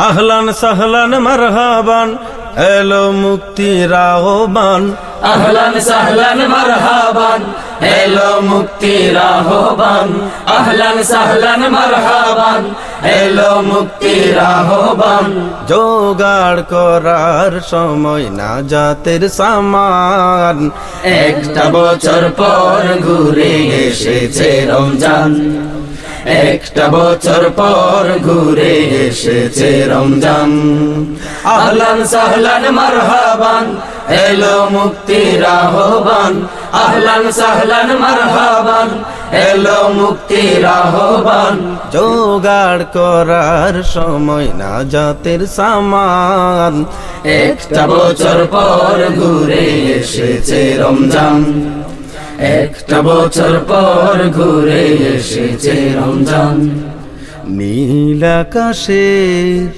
আহলান সাহলান মারহাবান এলো মুক্তির আহ্বান আহলান সাহলান মারহাবান এলো মুক্তির আহ্বান আহলান সাহলান মারহাবান এলো মুক্তির আহ্বান জোগাড় করার সময় না জাতের সামান। একটা বছর পর ঘুরে এসেছে রমজান। একটা বছর পর ঘুরে এসেছে রমজান। আহলান সাহলান মারহাবান, এলো মুক্তির আহ্বান। আহলান সাহলান মারহাবান, এলো মুক্তির আহ্বান। জোগাড় করার সময় না জাতের সামান। একটা বছর পর ঘুরে এসেছে রমজান। একটা বছর পর ঘুরে এসেছে রমজান। নীল আকাশের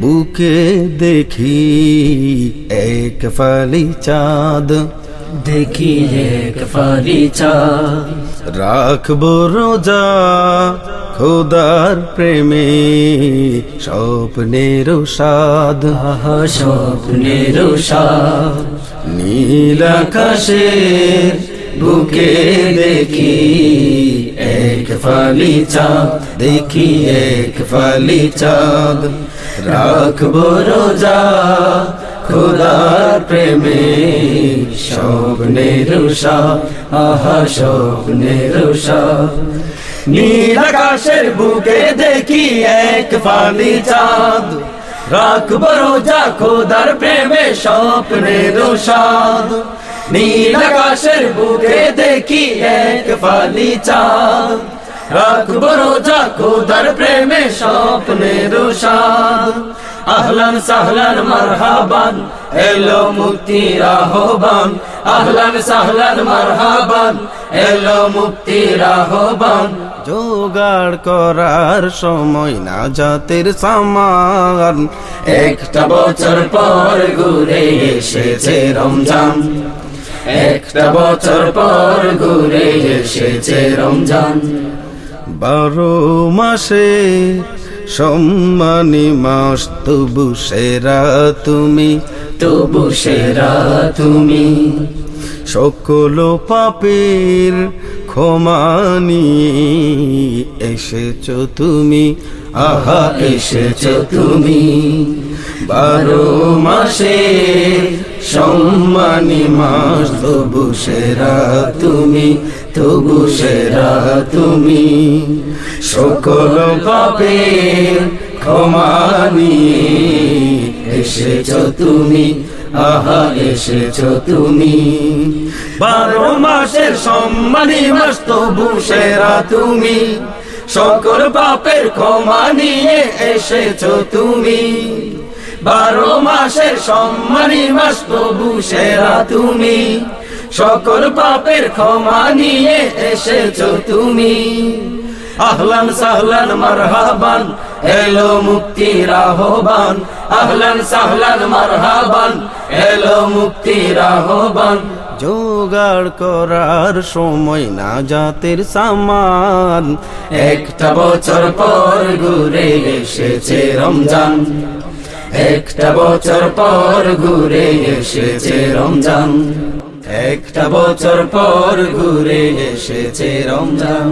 বুকে দেখি এক ফালি চাঁদ। দেখি এক ফালি চাঁদ। রাখব রোজা খোদার প্রেমে স্বপ্নের সাদ স্বপ্নের সাথ নীল আকাশের বুকে দেখি এক ফালি চাঁদ, দেখি এক ফালি চাঁদ। রাখব রোজা খোদার প্রেমে, স্বপ্নের উষা, আহা, স্বপ্নের উষা। নীল আকাশের বুকে দেখি এক ফালি চাঁদ। রাখব রোজা খোদার প্রেমে, স্বপ্নের সাদ নীল আকাশের বুকে দেখি এক ফালি চাঁদ রাখব রোজা খোদার প্রেমে স্বপ্নের সাদ আহলান সাহলান মারহাবান এলো মুক্তির আহ্বান আহলান সাহলান মারহাবান এলো মুক্তির আহ্বান জোগাড় করার সময় না জাতের সামান একটা বছর পর ঘুরে এসেছে রমজান একটা বছর পর ঘুরে এসেছে রমজান। বারো মাসে সম্মানী মাস তবু সেরা তুমি। তবু সেরা তুমি। সকল পাপের ক্ষমা নিয়ে এসেছ তুমি। আহা এসেছ তুমি। বারো মাসে সম্মানী মাস, তবু সেরা তুমি, তবু সেরা তুমি। সকল পাপে ক্ষমা নিয়ে এসেছ তুমি, আহা, এসেছ তুমি। বারো মাসের সম্মানী মাস, তবু সেরা তুমি, সকল পাপের ক্ষমা নিয়ে এসেছ তুমি। বারো মাসের সম্মানী মাস, তবু সেরা তুমি। সকল পাপের ক্ষমা নিয়ে এসেছ তুমি। আহলান সাহলান মারহাবান, এলো মুক্তির আহ্বান। আহলান সাহলান মারহাবান, এলো মুক্তির আহ্বান। জোগাড় করার সময় না জাতের সামান। একটা বছর পর ঘুরে এসেছে রমজান। একটা বছর পর ঘুরে এসেছে রমজান। একটা বছর পর ঘুরে এসেছে রমজান।